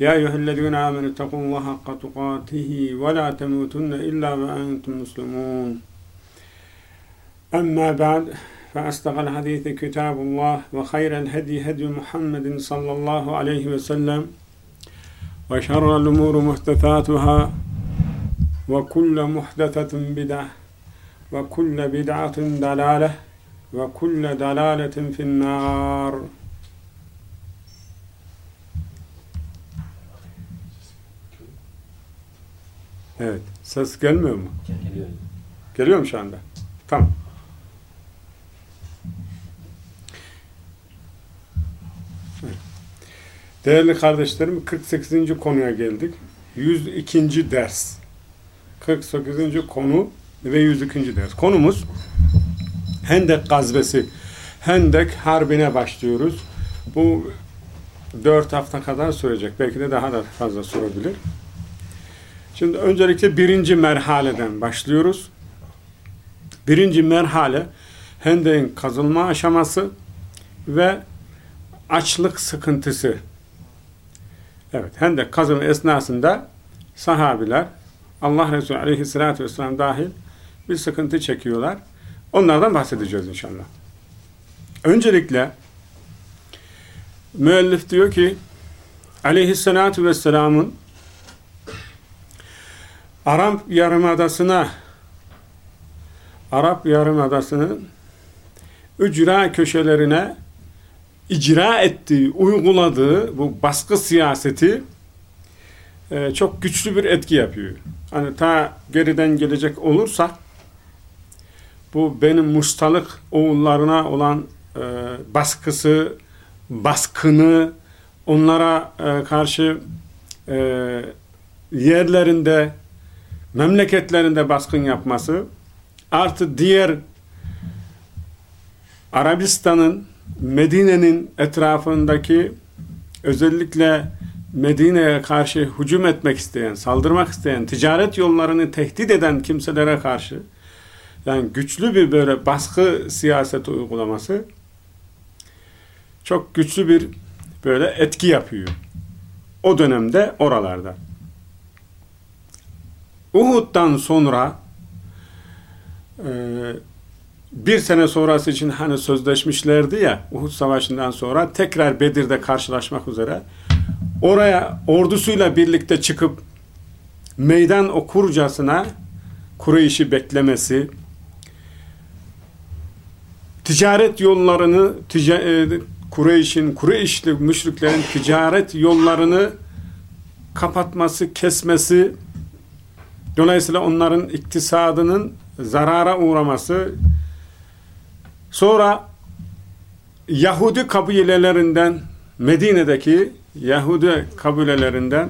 يا أيها الذين آمنوا اتقوا الله حق تقاته ولا تموتن إلا وأنتم مسلمون. أما بعد فأصدق الحديث كتاب الله وخير الهدي هدي محمد صلى الله عليه وسلم وشر الأمور محدثاتها وكل محدثة بدعة وكل بدعة دلالة وكل دلالة في النار. Evet. Ses gelmiyor mu? Geliyor. Geliyor mu şu anda? Tamam. Evet. Değerli kardeşlerim 48. konuya geldik. 102. ders. 48. konu ve 102. ders. Konumuz Hendek gazvesi. Hendek harbine başlıyoruz. Bu 4 hafta kadar sürecek. Belki de daha da fazla sürebilir. Şimdi öncelikle birinci merhaleden başlıyoruz. Birinci merhale Hendek'in kazılma aşaması ve açlık sıkıntısı. Evet, Hendek kazılma esnasında sahabiler Allah Resulü Aleyhisselatü Vesselam dahil bir sıkıntı çekiyorlar. Onlardan bahsedeceğiz inşallah. Öncelikle müellif diyor ki Aleyhisselatü Vesselam'ın Arap Yarımadası'na Arap Yarımadası'nın ücra köşelerine icra ettiği, uyguladığı bu baskı siyaseti e, çok güçlü bir etki yapıyor. Hani ta geriden gelecek olursa bu benim mustalık oğullarına olan e, baskısı, baskını, onlara e, karşı e, yerlerinde memleketlerinde baskın yapması artı diğer Arabistan'ın Medine'nin etrafındaki özellikle Medine'ye karşı hücum etmek isteyen, saldırmak isteyen, ticaret yollarını tehdit eden kimselere karşı yani güçlü bir böyle baskı siyaseti uygulaması çok güçlü bir böyle etki yapıyor. O dönemde oralarda. Uhud'dan sonra e, bir sene sonrası için hani sözleşmişlerdi ya Uhud Savaşı'ndan sonra tekrar Bedir'de karşılaşmak üzere oraya ordusuyla birlikte çıkıp meydan okurcasına Kureyş'i beklemesi ticaret yollarını tica e, Kureyş'in Kureyşli müşriklerin ticaret yollarını kapatması, kesmesi Dolayısıyla onların iktisadının zarara uğraması sonra Yahudi kabilelerinden Medine'deki Yahudi kabilelerinden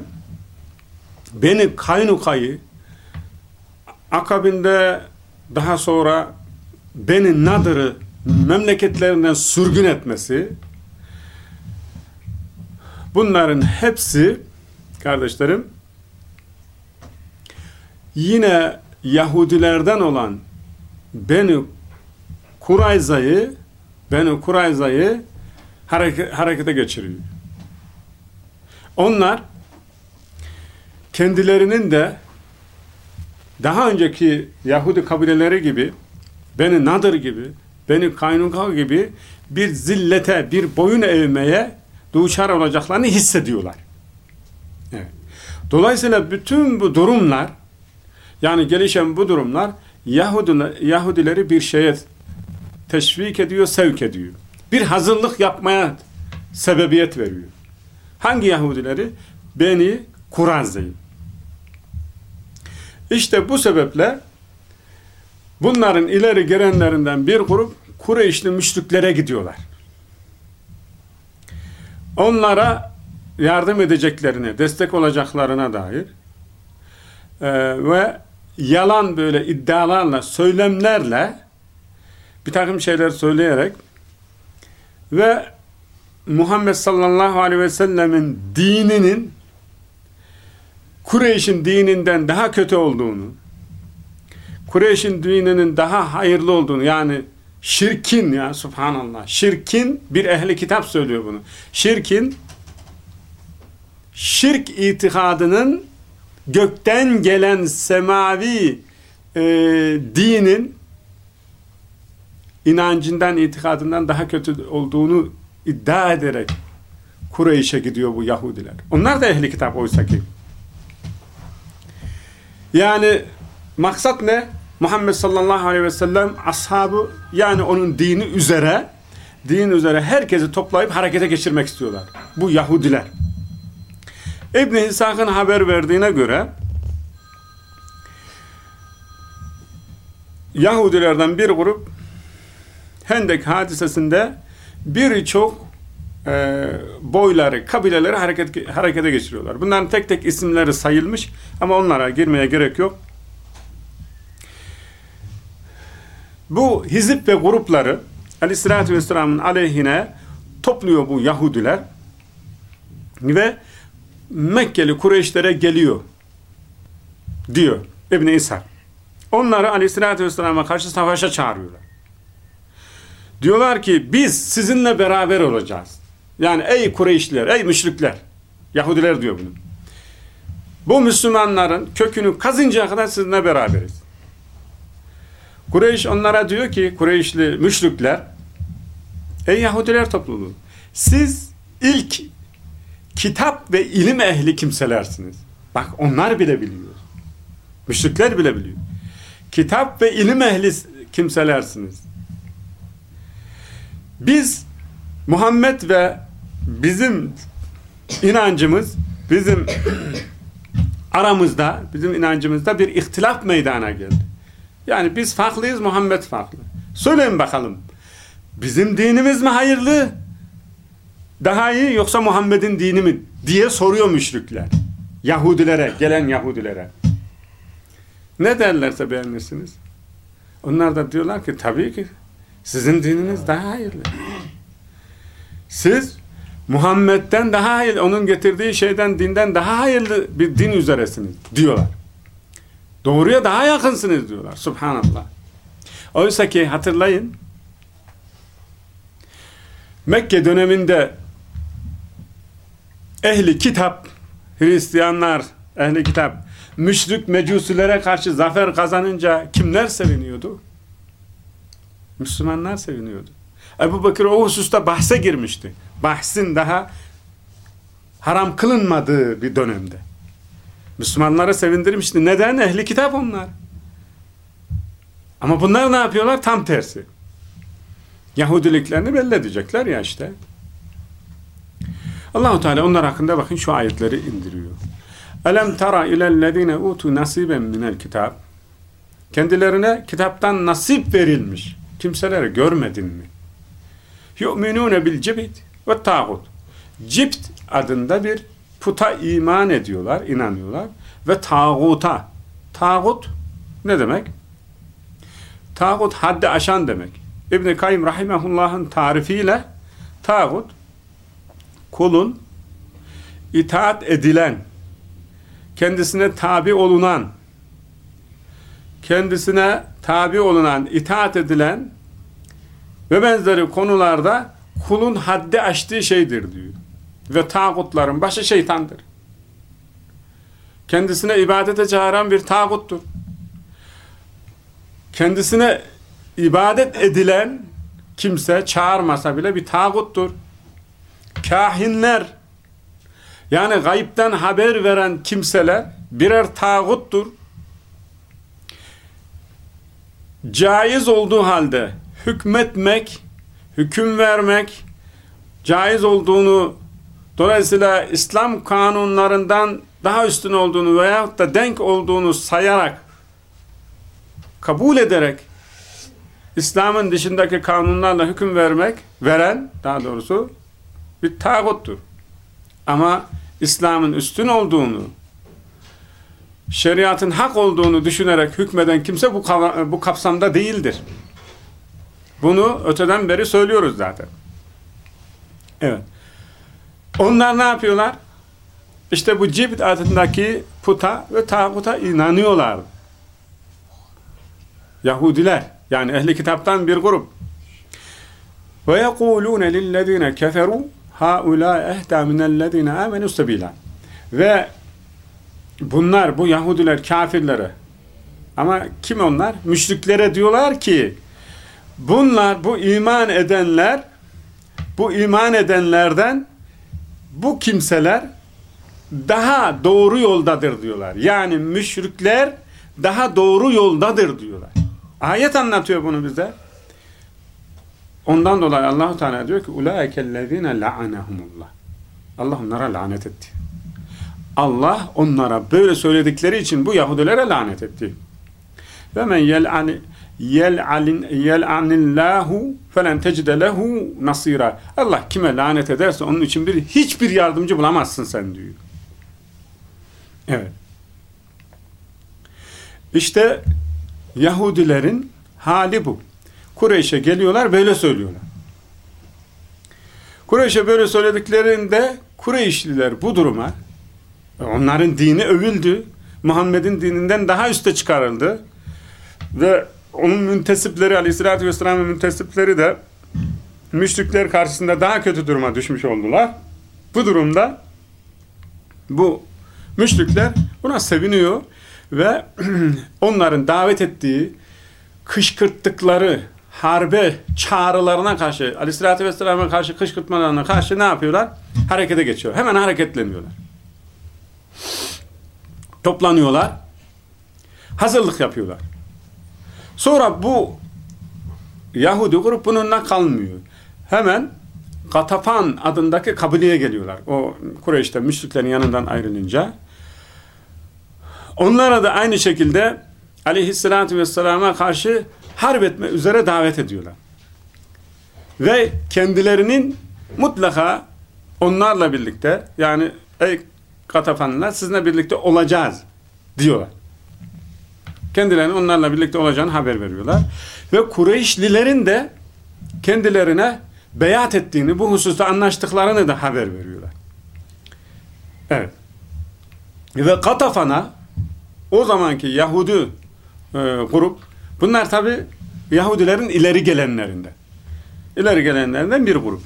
Beni Kaynuka'yı akabinde daha sonra Beni Nadır'ı memleketlerinden sürgün etmesi bunların hepsi kardeşlerim yine Yahudilerden olan Beni Kurayza'yı Beni Kurayza'yı hareket, harekete geçiriyor. Onlar kendilerinin de daha önceki Yahudi kabileleri gibi Beni Nadir gibi Beni Kaynuka gibi bir zillete, bir boyun eğmeye duçar olacaklarını hissediyorlar. Evet. Dolayısıyla bütün bu durumlar yani gelişen bu durumlar Yahudiler, Yahudileri bir şeye teşvik ediyor, sevk ediyor. Bir hazırlık yapmaya sebebiyet veriyor. Hangi Yahudileri? Beni Kuraz'dayım. İşte bu sebeple bunların ileri gelenlerinden bir grup Kureyşli müşriklere gidiyorlar. Onlara yardım edeceklerine, destek olacaklarına dair e, ve yalan böyle iddialarla, söylemlerle bir takım şeyler söyleyerek ve Muhammed sallallahu aleyhi ve sellemin dininin Kureyş'in dininden daha kötü olduğunu, Kureyş'in dininin daha hayırlı olduğunu yani şirkin ya subhanallah şirkin bir ehli kitap söylüyor bunu. Şirkin şirk itikadının gökten gelen semavi e, dinin inancından, itikadından daha kötü olduğunu iddia ederek Kureyş'e gidiyor bu Yahudiler. Onlar da ehli kitap oysa ki. Yani maksat ne? Muhammed sallallahu aleyhi ve sellem ashabı yani onun dini üzere din üzere herkesi toplayıp harekete geçirmek istiyorlar. Bu Yahudiler. İbn-i İshak'ın haber verdiğine göre Yahudilerden bir grup Hendek hadisesinde birçok e, boyları, kabileleri hareket, harekete geçiriyorlar. Bunların tek tek isimleri sayılmış ama onlara girmeye gerek yok. Bu hizip ve grupları Aleyhisselatü Vesselam'ın aleyhine topluyor bu Yahudiler ve Mekkeli Kureyşlere geliyor diyor İbn-i İsa. Onları Aleyhisselatü Vesselam'a karşı savaşa çağırıyorlar. Diyorlar ki biz sizinle beraber olacağız. Yani ey Kureyşliler, ey müşrikler. Yahudiler diyor bunu. Bu Müslümanların kökünü kazıncaya kadar sizinle beraberiz. Kureyş onlara diyor ki Kureyşli müşrikler ey Yahudiler topluluğu siz ilk kitap ve ilim ehli kimselersiniz. Bak onlar bile biliyor. Müşrikler bile biliyor. Kitap ve ilim ehli kimselersiniz. Biz Muhammed ve bizim inancımız bizim aramızda bizim inancımızda bir ihtilaf meydana geldi. Yani biz farklıyız Muhammed farklı. Söyleyin bakalım. Bizim dinimiz mi hayırlı? Daha iyi yoksa Muhammed'in dini mi? diye soruyor müşrikler. Yahudilere, gelen Yahudilere. Ne derlerse beğenirsiniz. Onlar da diyorlar ki tabii ki sizin dininiz daha hayırlı. Siz Muhammed'den daha hayırlı, onun getirdiği şeyden, dinden daha hayırlı bir din üzeresiniz diyorlar. Doğruya daha yakınsınız diyorlar. Subhanallah. Oysa ki hatırlayın Mekke döneminde ehli kitap Hristiyanlar ehli kitap müşrik mecusilere karşı zafer kazanınca kimler seviniyordu? Müslümanlar seviniyordu. Ebu Bakır o hususta bahse girmişti. Bahsin daha haram kılınmadığı bir dönemde. Müslümanlara sevindirmişti. Neden? Ehli kitap onlar. Ama bunlar ne yapıyorlar? Tam tersi. Yahudiliklerini belli edecekler ya işte. Allahu Teala onlar hakkında bakın şu ayetleri indiriyor. Elem tara ilellezine utu nasiben minel kitab. Kendilerine kitaptan nasip verilmiş kimseleri görmedin mi? Yu'minune bil cibt ve tağut. Cibt adında bir puta iman ediyorlar, inanıyorlar ve tağuta. Tağut ne demek? Tağut haddi aşan demek. İbn-i Kayyum Rahimahullah'ın tarifiyle tağut kulun itaat edilen kendisine tabi olunan kendisine tabi olunan, itaat edilen ve benzeri konularda kulun haddi aştığı şeydir diyor. Ve tağutların başı şeytandır. Kendisine ibadete çağıran bir tağuttur. Kendisine ibadet edilen kimse çağırmasa bile bir tağuttur. Kahinler. Yani gayipten haber veren kimseler birer tağuttur. Caiz olduğu halde hükmetmek, hüküm vermek caiz olduğunu dolayısıyla İslam kanunlarından daha üstün olduğunu veyahut da denk olduğunu sayarak kabul ederek İslam'ın dışındaki kanunlarla hüküm vermek, veren daha doğrusu bir tağuttur. Ama İslam'ın üstün olduğunu şeriatın hak olduğunu düşünerek hükmeden kimse bu, bu kapsamda değildir. Bunu öteden beri söylüyoruz zaten. Evet. Onlar ne yapıyorlar? İşte bu cibt adındaki puta ve tağuta inanıyorlar. Yahudiler yani ehli kitaptan bir grup. Ve yekulune lillezine haula ehda minellezine amenu sebila. Ve bunlar bu Yahudiler kafirlere ama kim onlar? Müşriklere diyorlar ki bunlar bu iman edenler bu iman edenlerden bu kimseler daha doğru yoldadır diyorlar. Yani müşrikler daha doğru yoldadır diyorlar. Ayet anlatıyor bunu bize. Ondan dolayı Allahu Teala diyor ki ulaikellezine la'anehumullah. Allah onlara lanet etti. Allah onlara böyle söyledikleri için bu Yahudilere lanet etti. Ve men yel'ani yel'alin yel'anillahu felen tecide lehu nasira. Allah kime lanet ederse onun için bir hiçbir yardımcı bulamazsın sen diyor. Evet. İşte Yahudilerin hali bu. Kureyş'e geliyorlar böyle söylüyorlar. Kureyş'e böyle söylediklerinde Kureyşliler bu duruma onların dini övüldü. Muhammed'in dininden daha üste çıkarıldı. Ve onun müntesipleri aleyhissalatü vesselam'ın müntesipleri de müşrikler karşısında daha kötü duruma düşmüş oldular. Bu durumda bu müşrikler buna seviniyor ve onların davet ettiği kışkırttıkları harbe çağrılarına karşı aleyhissalatü vesselam'a karşı kışkırtmalarına karşı ne yapıyorlar? Harekete geçiyor. Hemen hareketleniyorlar. Toplanıyorlar. Hazırlık yapıyorlar. Sonra bu Yahudi grup bununla kalmıyor. Hemen Katafan adındaki kabileye geliyorlar. O Kureyş'te müşriklerin yanından ayrılınca. Onlara da aynı şekilde aleyhissalatü vesselama karşı harp etme üzere davet ediyorlar. Ve kendilerinin mutlaka onlarla birlikte yani ey Katafanlılar sizinle birlikte olacağız diyorlar. Kendilerinin onlarla birlikte olacağını haber veriyorlar. Ve Kureyşlilerin de kendilerine beyat ettiğini, bu hususta anlaştıklarını da haber veriyorlar. Evet. Ve Katafan'a o zamanki Yahudi e, grup, bunlar tabi Yahudilerin ileri gelenlerinden. İleri gelenlerinden bir grup.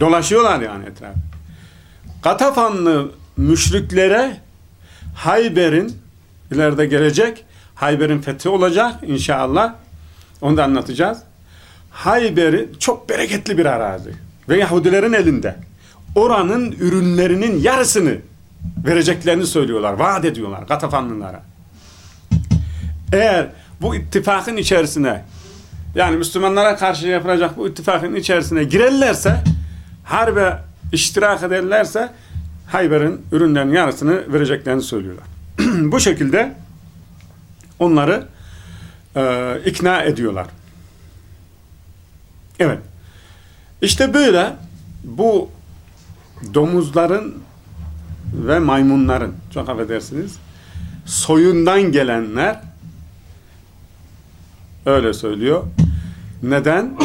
Dolaşıyorlar yani etrafı. Katafanlı müşriklere Hayber'in ileride gelecek Hayber'in fethi olacak inşallah. Onu da anlatacağız. Hayber'i çok bereketli bir arazi. Ve Yahudilerin elinde. Oranın ürünlerinin yarısını vereceklerini söylüyorlar. Vaat ediyorlar Katafanlılara. Eğer bu ittifakın içerisine yani Müslümanlara karşı yapılacak bu ittifakın içerisine girerlerse harbe iştirak ederlerse Hayber'in ürünlerinin yarısını vereceklerini söylüyorlar. bu şekilde onları e, ikna ediyorlar. Evet. İşte böyle bu domuzların ve maymunların çok affedersiniz soyundan gelenler öyle söylüyor. Neden?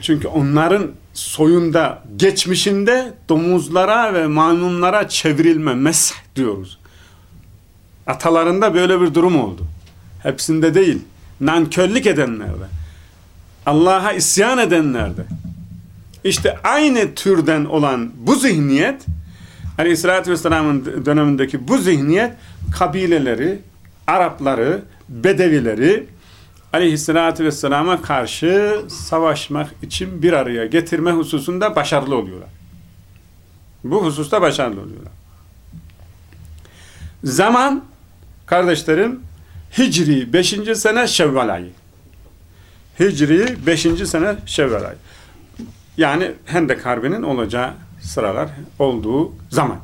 Çünkü onların soyunda, geçmişinde domuzlara ve maymunlara çevrilme, mesih diyoruz. Atalarında böyle bir durum oldu. Hepsinde değil. Nankörlük edenlerde. Allah'a isyan edenlerde. İşte aynı türden olan bu zihniyet Aleyhisselatü Vesselam'ın dönemindeki bu zihniyet kabileleri, Arapları, Bedevileri Aleyhisselatü Vesselam'a karşı savaşmak için bir araya getirme hususunda başarılı oluyorlar. Bu hususta başarılı oluyorlar. Zaman kardeşlerim Hicri 5. sene Şevval ayı. Hicri 5. sene Şevval ayı. Yani Hendek Harbi'nin olacağı sıralar olduğu zaman.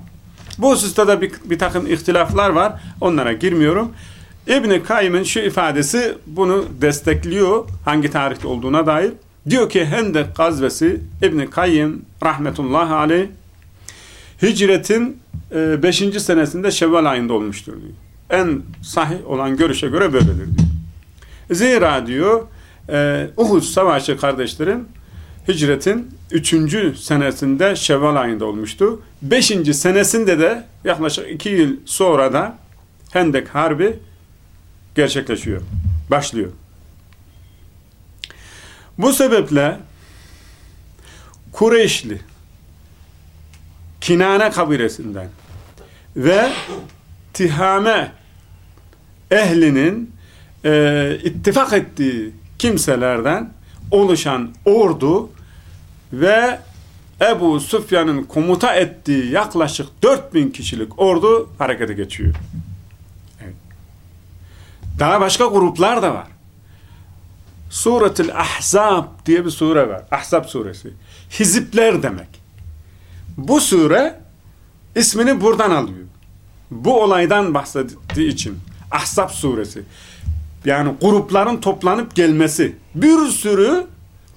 Bu hususta da bir, bir takım ihtilaflar var. Onlara girmiyorum. İbn-i Kayyım'ın şu ifadesi bunu destekliyor. Hangi tarihte olduğuna dair. Diyor ki Hendek gazvesi İbn-i Kayyım rahmetullahi aleyh hicretin 5. E, senesinde Şevval ayında olmuştur diyor. en sahih olan görüşe göre böyledir diyor. Zira diyor e, Uhud Savaşı kardeşlerim hicretin 3. senesinde Şevval ayında olmuştu. 5. senesinde de yaklaşık 2 yıl sonra da Hendek Harbi gerçekleşiyor. Başlıyor. Bu sebeple Kureyşli Kinane kabilesinden ve Tihame ehlinin e, ittifak ettiği kimselerden oluşan ordu ve Ebu Süfyan'ın komuta ettiği yaklaşık 4000 kişilik ordu harekete geçiyor. Daha başka gruplar da var. Suretül Ahzab diye bir sure var. Ahzab suresi. Hizipler demek. Bu sure ismini buradan alıyor. Bu olaydan bahsettiği için. Ahzab suresi. Yani grupların toplanıp gelmesi. Bir sürü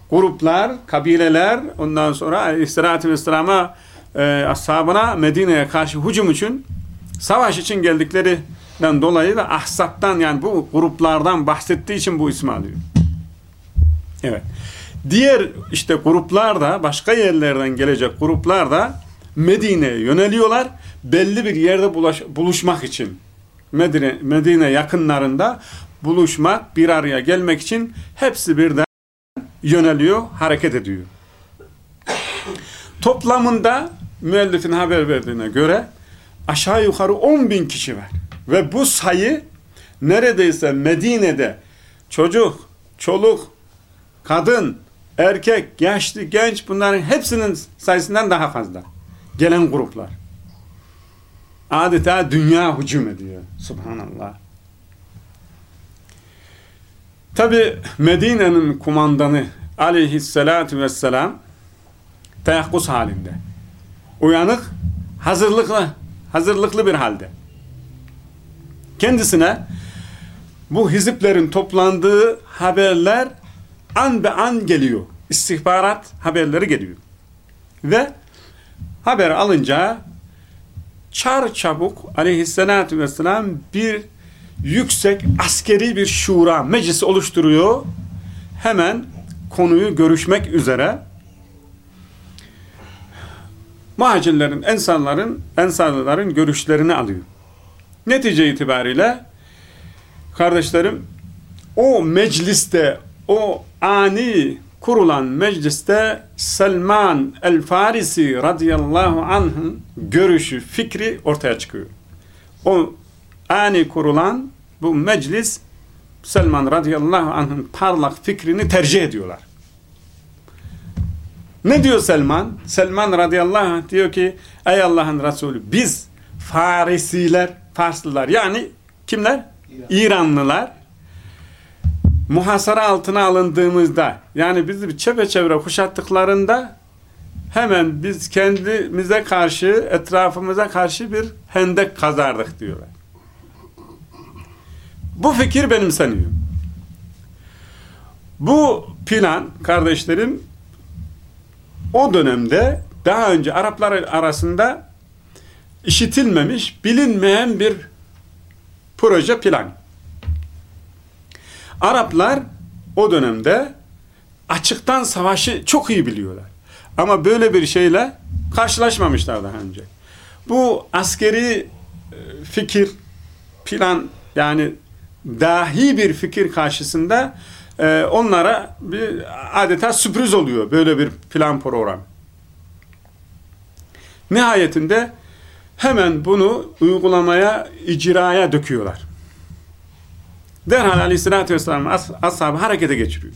gruplar, kabileler ondan sonra Aleyhisselatü Vesselam'a e, ashabına Medine'ye karşı hücum için savaş için geldiklerinden dolayı da Ahzab'dan yani bu gruplardan bahsettiği için bu ismi alıyor. Evet. Diğer işte gruplar da başka yerlerden gelecek gruplar da Medine'ye yöneliyorlar. Belli bir yerde bulaş, buluşmak için. Medine, Medine yakınlarında buluşmak, bir araya gelmek için hepsi birden yöneliyor, hareket ediyor. Toplamında müellifin haber verdiğine göre aşağı yukarı 10 bin kişi var. Ve bu sayı neredeyse Medine'de çocuk, çoluk, kadın, erkek, yaşlı, genç bunların hepsinin sayısından daha fazla. Gelen gruplar. Adeta dünya hücum ediyor. Subhanallah. Tabi Medine'nin kumandanı aleyhissalatu vesselam teyakkuz halinde. Uyanık, hazırlıklı, hazırlıklı bir halde. Kendisine bu hiziplerin toplandığı haberler an be an geliyor. İstihbarat haberleri geliyor. Ve haber alınca çar çabuk aleyhissalatü vesselam bir yüksek askeri bir şura meclisi oluşturuyor. Hemen konuyu görüşmek üzere muhacirlerin, ensarların, ensarlıların görüşlerini alıyor. Netice itibariyle kardeşlerim o mecliste, o ani kurulan mecliste Selman el-Farisi radıyallahu anh'ın görüşü, fikri ortaya çıkıyor. O ani kurulan bu meclis Selman radıyallahu anh'ın parlak fikrini tercih ediyorlar. Ne diyor Selman? Selman radıyallahu anh diyor ki ey Allah'ın Resulü biz Farisiler, Farslılar yani kimler? İranlılar muhasara altına alındığımızda yani bizi çepeçevre kuşattıklarında hemen biz kendimize karşı etrafımıza karşı bir hendek kazardık diyorlar. Bu fikir benimseniyor. Bu plan kardeşlerim o dönemde daha önce Araplar arasında işitilmemiş, bilinmeyen bir proje plan. Araplar o dönemde açıktan savaşı çok iyi biliyorlar. Ama böyle bir şeyle karşılaşmamışlar daha önce. Bu askeri e, fikir, plan yani dahi bir fikir karşısında e, onlara bir adeta sürpriz oluyor böyle bir plan program. Nihayetinde hemen bunu uygulamaya, icraya döküyorlar. Derhal aleyhissalatü vesselam as ashabı harekete geçiriyor.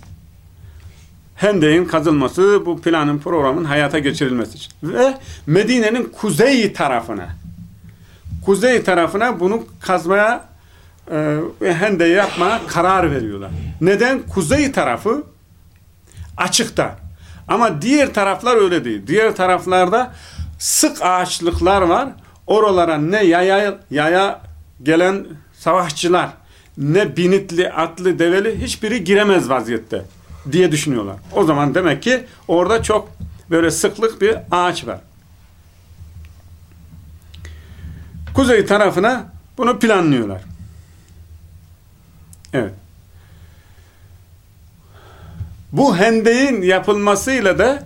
Hendek'in kazılması, bu planın, programın hayata geçirilmesi için. Ve Medine'nin kuzey tarafına, kuzey tarafına bunu kazmaya e, Hendek'i yapmaya karar veriyorlar. Neden? Kuzey tarafı açıkta. Ama diğer taraflar öyle değil. Diğer taraflarda sık ağaçlıklar var. Oralara ne yaya, yaya gelen savaşçılar, ne binitli, atlı, develi hiçbiri giremez vaziyette diye düşünüyorlar. O zaman demek ki orada çok böyle sıklık bir ağaç var. Kuzey tarafına Bunu planlıyorlar. Evet. Bu hendeğin yapılmasıyla da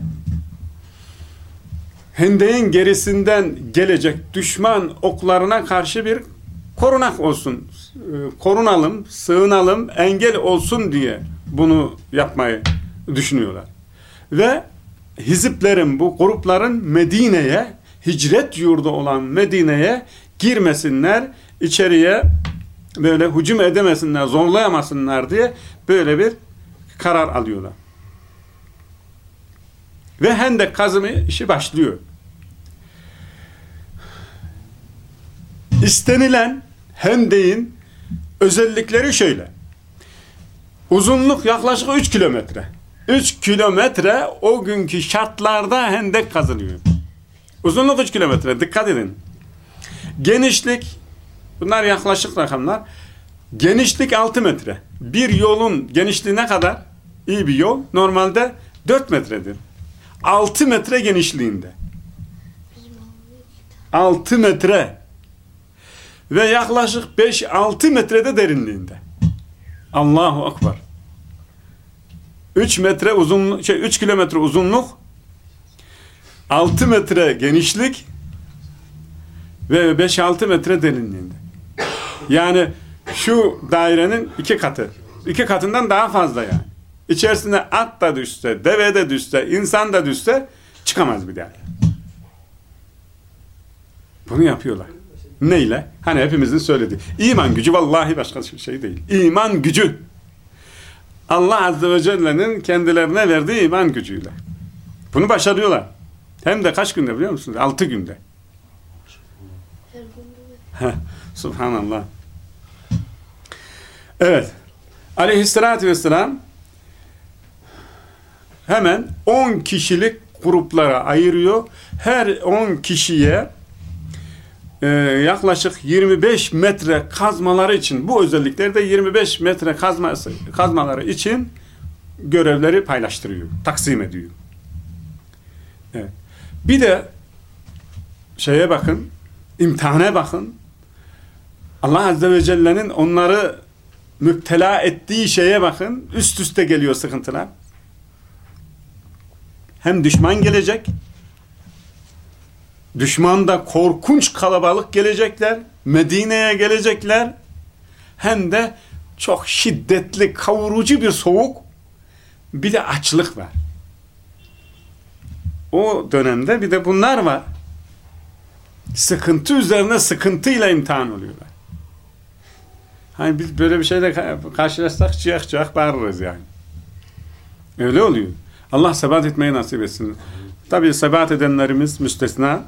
hendeğin gerisinden gelecek düşman oklarına karşı bir korunak olsun. E, korunalım, sığınalım, engel olsun diye bunu yapmayı düşünüyorlar. Ve hiziplerin, bu grupların Medine'ye, hicret yurdu olan Medine'ye girmesinler, içeriye böyle hücum edemesinler, zorlayamasınlar diye böyle bir karar alıyorlar. Ve hendek kazımı işi başlıyor. İstenilen hendeğin özellikleri şöyle. Uzunluk yaklaşık 3 kilometre. 3 kilometre o günkü şartlarda hendek kazılıyor. Uzunluk 3 kilometre. Dikkat edin. Genişlik bunlar yaklaşık rakamlar. Genişlik 6 metre. Bir yolun genişliği ne kadar? İyi bir yol. Normalde 4 metredir. 6 metre genişliğinde. 6 metre. Ve yaklaşık 5-6 metrede derinliğinde. Allahu Akbar. 3 metre uzun şey 3 kilometre uzunluk 6 metre genişlik ve 5-6 metre derinliğinde. Yani şu dairenin iki katı. iki katından daha fazla yani. İçerisine at da düşse, deve de düşse, insan da düşse çıkamaz bir daha. Bunu yapıyorlar. Neyle? Hani hepimizin söylediği. İman gücü vallahi başka bir şey değil. İman gücü. Allah Azze ve Celle'nin kendilerine verdiği iman gücüyle. Bunu başarıyorlar. Hem de kaç günde biliyor musunuz? Altı günde. Subhanallah. Evet. Aleyhissalatü vesselam hemen 10 kişilik gruplara ayırıyor. Her 10 kişiye e, yaklaşık 25 metre kazmaları için bu özelliklerde 25 metre kazması, kazmaları için görevleri paylaştırıyor. Taksim ediyor. Evet. Bir de şeye bakın imtihana bakın Allah Azze ve Celle'nin onları müptela ettiği şeye bakın üst üste geliyor sıkıntılar. Hem düşman gelecek düşman da korkunç kalabalık gelecekler. Medine'ye gelecekler. Hem de çok şiddetli, kavurucu bir soğuk. Bir de açlık var. O dönemde bir de bunlar var. Sıkıntı üzerine sıkıntıyla imtihan oluyorlar. Hani biz böyle bir şeyle karşılaşsak ciyak ciyak bağırırız yani. Öyle oluyor. Allah sebat etmeyi nasip etsin. Tabi sebat edenlerimiz müstesna.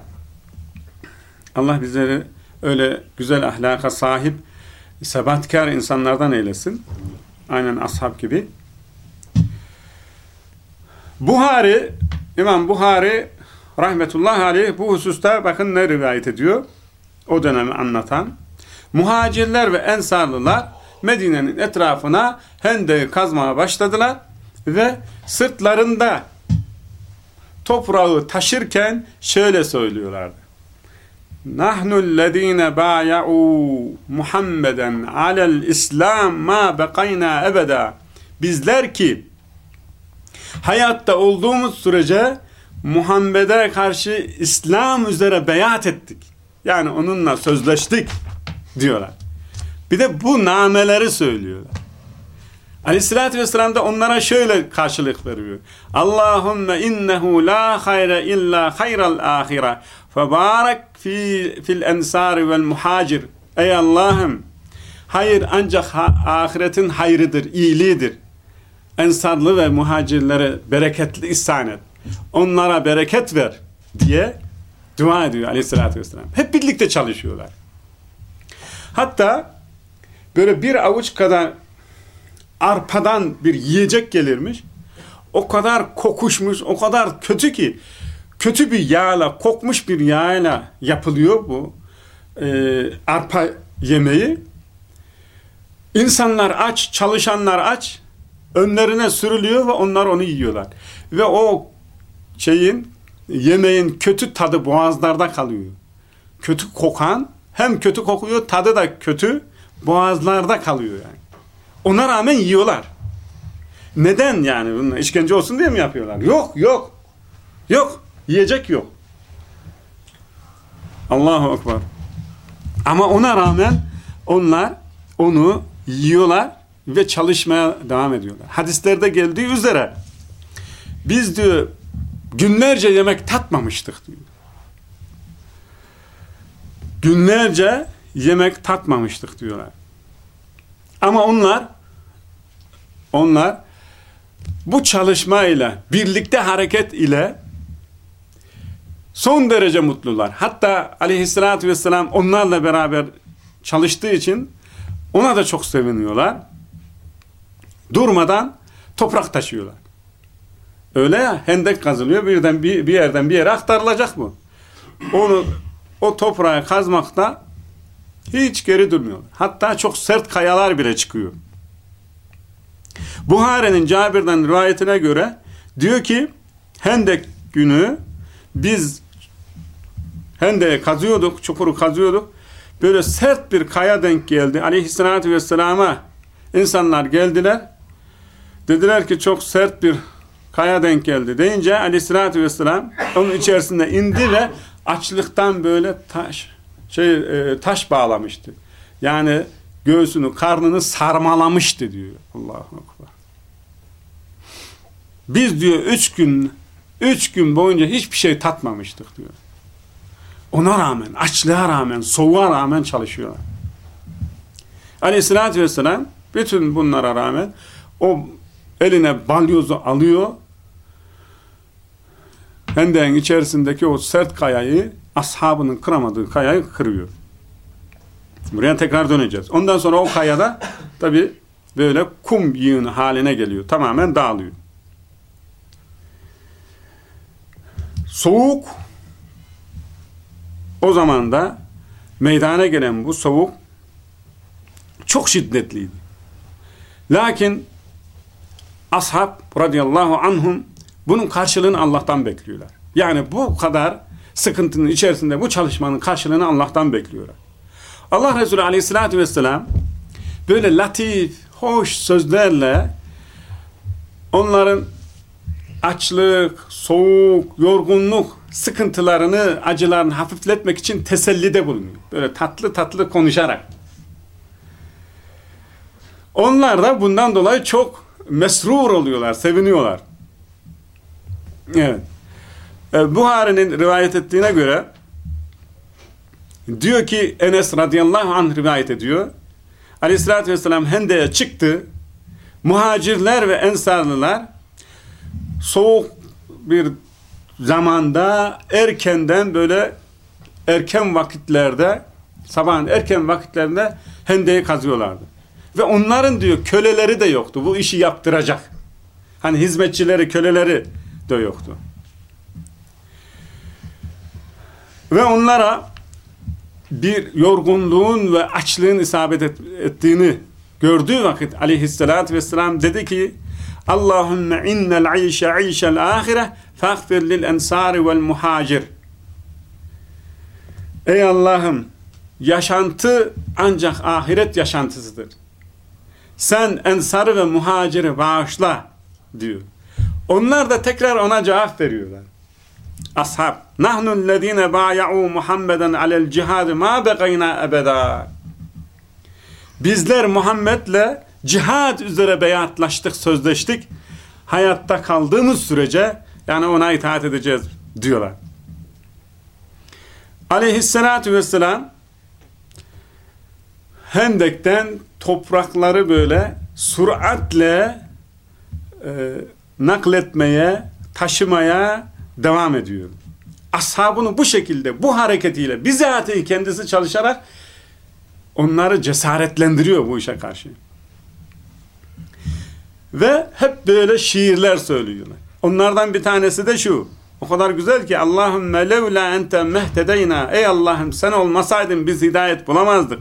Allah bizleri öyle güzel ahlaka sahip sebatkar insanlardan eylesin. Aynen ashab gibi. Buhari, İmam Buhari rahmetullahi aleyh bu hususta bakın ne rivayet ediyor. O dönemi anlatan. Muhacirler ve ensarlılar Medine'nin etrafına hendeyi kazmaya başladılar ve sırtlarında toprağı taşırken şöyle söylüyorlardı. Nahnu'llezine bâya'û Muhammeden alel İslam ma bekayna ebeda. Bizler ki hayatta olduğumuz sürece Muhammed'e karşı İslam üzere beyat ettik. Yani onunla sözleştik diyorlar. Bir de bu nameleri söylüyorlar. Aleyhissalatü vesselam da onlara şöyle karşılık veriyor. Allahümme innehu la hayre illa hayral ahire febarek fi, fil ensari vel muhacir. Ey Allah'ım hayır ancak ha, ahiretin hayrıdır, iyiliğidir. Ensarlı ve muhacirlere bereketli ihsan et. Onlara bereket ver diye dua ediyor aleyhissalatü vesselam. Hep birlikte çalışıyorlar. Hatta böyle bir avuç kadar arpadan bir yiyecek gelirmiş. O kadar kokuşmuş, o kadar kötü ki kötü bir yağla, kokmuş bir yağla yapılıyor bu e, arpa yemeği. İnsanlar aç, çalışanlar aç, önlerine sürülüyor ve onlar onu yiyorlar. Ve o şeyin, yemeğin kötü tadı boğazlarda kalıyor. Kötü kokan hem kötü kokuyor, tadı da kötü. Boğazlarda kalıyor yani. Ona rağmen yiyorlar. Neden yani? İşkence olsun diye mi yapıyorlar? Yok, yok. Yok. Yiyecek yok. Allahu Ekber. Ama ona rağmen onlar onu yiyorlar ve çalışmaya devam ediyorlar. Hadislerde geldiği üzere biz diyor günlerce yemek tatmamıştık diyor. Günlerce yemek tatmamıştık diyorlar. Ama onlar onlar bu çalışma ile birlikte hareket ile son derece mutlular. Hatta aleyhissalatü vesselam onlarla beraber çalıştığı için ona da çok seviniyorlar. Durmadan toprak taşıyorlar. Öyle ya hendek kazılıyor birden bir, bir yerden bir yere aktarılacak mı? Onu o toprağı kazmakta hiç geri durmuyor. Hatta çok sert kayalar bile çıkıyor. Buhari'nin Cabir'den rivayetine göre diyor ki Hendek günü biz Hendek'e kazıyorduk, çukuru kazıyorduk. Böyle sert bir kaya denk geldi. Aleyhissalatü vesselama insanlar geldiler. Dediler ki çok sert bir kaya denk geldi. Deyince aleyhissalatü vesselam onun içerisinde indi ve açlıktan böyle taş şey e, taş bağlamıştı. Yani göğsünü, karnını sarmalamıştı diyor. Allahu Ekber. Biz diyor üç gün üç gün boyunca hiçbir şey tatmamıştık diyor. Ona rağmen, açlığa rağmen, soğuğa rağmen çalışıyorlar. Aleyhissalatü vesselam bütün bunlara rağmen o eline balyozu alıyor hendeğin içerisindeki o sert kayayı ashabının kıramadığı kayayı kırıyor. Buraya tekrar döneceğiz. Ondan sonra o kayada tabi böyle kum yığını haline geliyor. Tamamen dağılıyor. Soğuk o zaman da meydana gelen bu soğuk çok şiddetliydi. Lakin ashab radıyallahu anhum bunun karşılığını Allah'tan bekliyorlar. Yani bu kadar sıkıntının içerisinde bu çalışmanın karşılığını Allah'tan bekliyorlar. Allah Resulü aleyhissalatü vesselam böyle latif, hoş sözlerle onların açlık, soğuk, yorgunluk sıkıntılarını, acılarını hafifletmek için tesellide bulunuyor. Böyle tatlı tatlı konuşarak. Onlar da bundan dolayı çok mesrur oluyorlar, seviniyorlar. Evet. E, Buhari'nin rivayet ettiğine göre diyor ki Enes radıyallahu anh rivayet ediyor. Aleyhissalatü vesselam Hende'ye çıktı. Muhacirler ve ensarlılar soğuk bir zamanda erkenden böyle erken vakitlerde sabahın erken vakitlerinde hendeyi kazıyorlardı. Ve onların diyor köleleri de yoktu. Bu işi yaptıracak. Hani hizmetçileri, köleleri de yoktu. Ve onlara bir yorgunluğun ve açlığın isabet et, ettiğini gördüğü vakit aleyhissalatü vesselam dedi ki Allahümme innel ayşe ayşel ahire fagfir lil ensari vel muhacir Ey Allah'ım yaşantı ancak ahiret yaşantısıdır. Sen ensarı ve muhaciri bağışla diyor. Onlar da tekrar ona cevap veriyorlar. Ashab. Nahnu lezine baya'u Muhammeden alel cihad ma beqayna ebeda. Bizler Muhammed'le cihad üzere beyatlaştık, sözleştik. Hayatta kaldığımız sürece yani ona itaat edeceğiz diyorlar. Aleyhissalatü vesselam Hendek'ten toprakları böyle süratle e, nakletmeye, taşımaya devam ediyor. Ashabını bu şekilde, bu hareketiyle, bizatihi kendisi çalışarak onları cesaretlendiriyor bu işe karşı. Ve hep böyle şiirler söylüyorlar. Onlardan bir tanesi de şu. O kadar güzel ki Allahümme levla ente mehtedeyna. Ey Allah'ım sen olmasaydın biz hidayet bulamazdık.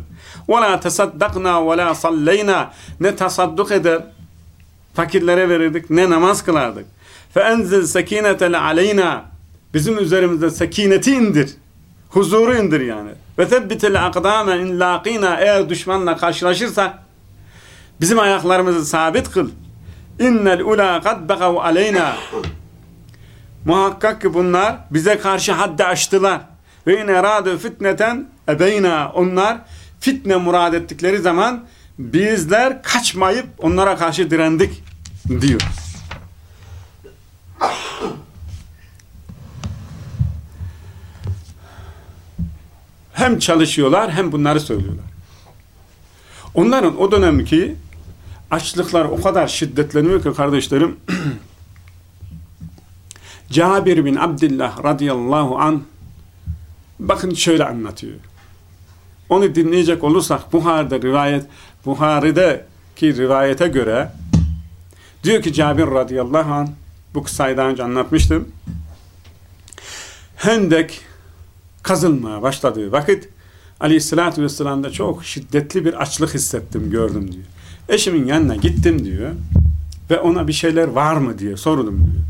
Ve la tesaddakna ve salleyna. Ne tasadduk eder, fakirlere verirdik, ne namaz kılardık. Enzil sekinetel aleyna. Bizim üzerimizde sekineti indir. Huzuru indir yani. Tebbitil akdame in laqina eğer düşmanla karşılaşırsak bizim ayaklarımızı sabit kıl. İnnel ula kad begav aleyna. Muhakkak ki bunlar bize karşı haddi aştılar. Ve in eradu fitneten ebeyna. Onlar fitne murad ettikleri zaman bizler kaçmayıp onlara karşı direndik diyor. Hem çalışıyorlar hem bunları söylüyorlar. Onların o dönemki açlıklar o kadar şiddetleniyor ki kardeşlerim Cabir bin Abdullah radıyallahu an bakın şöyle anlatıyor. Onu dinleyecek olursak Buhari'de rivayet Buhari'deki rivayete göre diyor ki Cabir radıyallahu an bu kısayı daha önce anlatmıştım. Hendek kazılmaya başladığı vakit aleyhissalatü vesselam'da çok şiddetli bir açlık hissettim, gördüm diyor. Eşimin yanına gittim diyor ve ona bir şeyler var mı diye sordum diyor.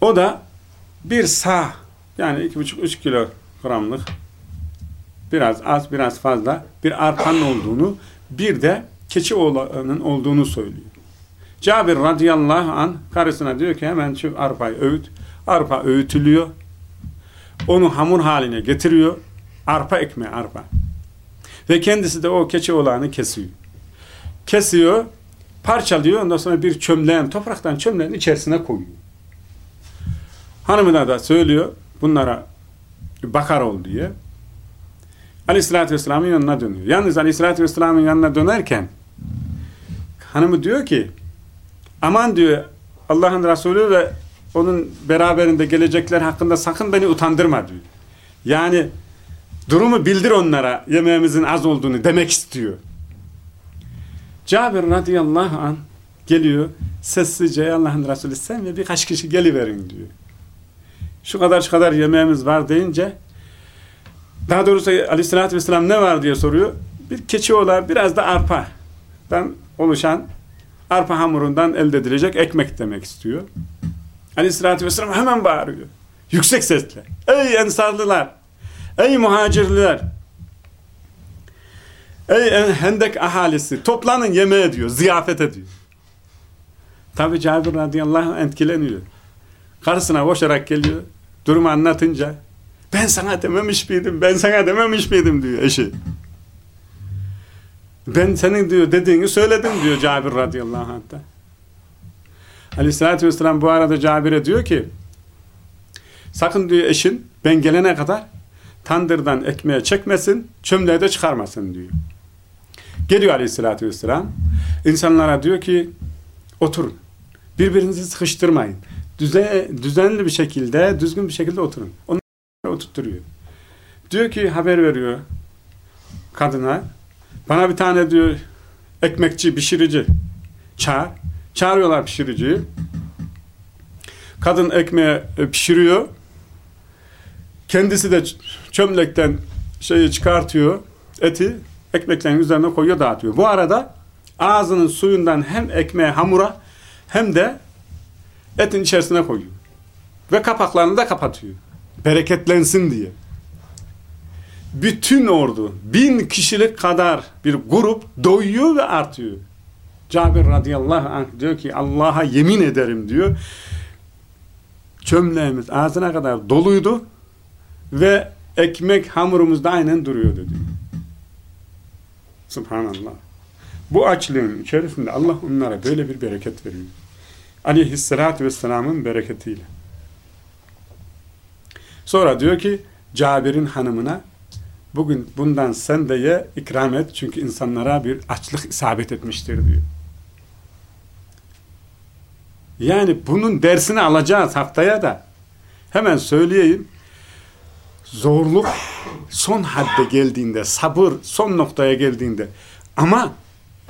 O da bir sağ yani iki buçuk üç kilogramlık biraz az biraz fazla bir arpanın olduğunu bir de keçi oğlanın olduğunu söylüyor. Cabir radıyallahu an karısına diyor ki hemen şu arpayı öğüt. Arpa öğütülüyor. Onu hamur haline getiriyor. Arpa ekmeği arpa. Ve kendisi de o keçi oğlanı kesiyor. Kesiyor, parçalıyor. Ondan sonra bir çömleğin, topraktan çömleğin içerisine koyuyor. Hanımına da söylüyor bunlara bakar ol diye. Aleyhissalatü Vesselam'ın yanına dönüyor. Yalnız Aleyhissalatü Vesselam'ın yanına dönerken hanımı diyor ki aman diyor Allah'ın Resulü ve onun beraberinde gelecekler hakkında sakın beni utandırma diyor. Yani durumu bildir onlara yemeğimizin az olduğunu demek istiyor. Cabir radıyallahu an geliyor sessizce Allah'ın Resulü sen ve birkaç kişi geliverin diyor. Şu kadar şu kadar yemeğimiz var deyince daha doğrusu aleyhissalatü vesselam ne var diye soruyor. Bir keçi oğla biraz da arpadan oluşan arpa hamurundan elde edilecek ekmek demek istiyor. Aleyhissalatü vesselam hemen bağırıyor. Yüksek sesle. Ey ensarlılar! Ey muhacirliler! Ey hendek ahalisi! Toplanın yemeğe diyor. Ziyafet ediyor. Tabi Cabir radıyallahu anh etkileniyor. Karısına boşarak geliyor. Durumu anlatınca ben sana dememiş miydim? Ben sana dememiş miydim diyor eşi. Ben senin diyor dediğini söyledim diyor Cabir radıyallahu anh'ta. Aleyhissalatü vesselam bu arada Cabir'e diyor ki sakın diyor eşin ben gelene kadar tandırdan ekmeğe çekmesin, çömleğe de çıkarmasın diyor. Geliyor aleyhissalatü vesselam. İnsanlara diyor ki oturun. Birbirinizi sıkıştırmayın. Düze, düzenli bir şekilde, düzgün bir şekilde oturun. Onları oturtturuyor. Diyor ki haber veriyor kadına. Bana bir tane diyor ekmekçi, pişirici çağır. Çağırıyorlar pişiriciyi. Kadın ekmeği e, pişiriyor. Kendisi de çömlekten şeyi çıkartıyor. Eti ekmeklerin üzerine koyuyor dağıtıyor. Bu arada ağzının suyundan hem ekmeğe hamura hem de etin içerisine koyuyor. Ve kapaklarını da kapatıyor. Bereketlensin diye. Bütün ordu bin kişilik kadar bir grup doyuyor ve artıyor. Cabir radıyallahu anh diyor ki Allah'a yemin ederim diyor. Çömleğimiz ağzına kadar doluydu ve ekmek hamurumuz da aynen duruyordu diyor. Subhanallah. Bu açlığın içerisinde Allah onlara böyle bir bereket veriyor. Aleyhisselatü Vesselam'ın bereketiyle. Sonra diyor ki Cabir'in hanımına bugün bundan sen de ye ikram et çünkü insanlara bir açlık isabet etmiştir diyor. Yani bunun dersini alacağız haftaya da. Hemen söyleyeyim. Zorluk son hadde geldiğinde, sabır son noktaya geldiğinde ama